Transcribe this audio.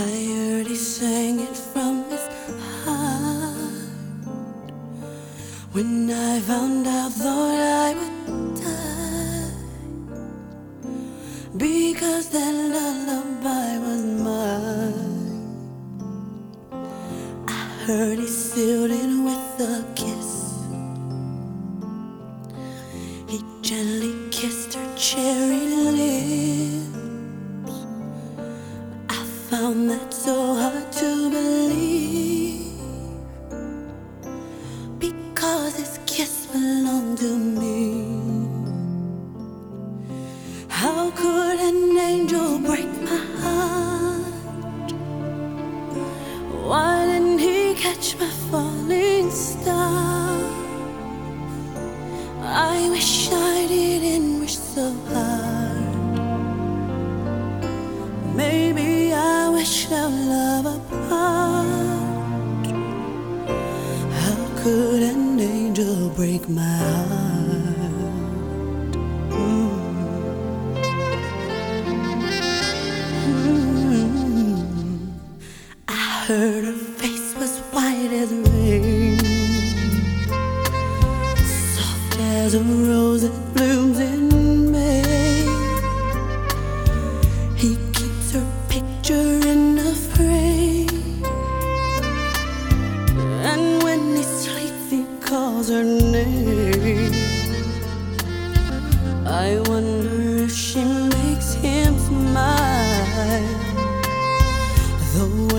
I heard he sang it from his heart. When I found out, thought I would die. Because that lullaby was mine. I heard he sealed it with a kiss. He gently kissed her cherry lips. Found that so hard to believe because his kiss belonged to me. How could an angel break my heart? Why didn't he catch my falling star? I wish I didn't wish so hard. Wish our love apart. How could an angel break my heart? Mm. I heard her face was white as rain, soft as a rose that blooms in May. rapture and afraid. And when calls her name. I wonder if she makes him smile. Though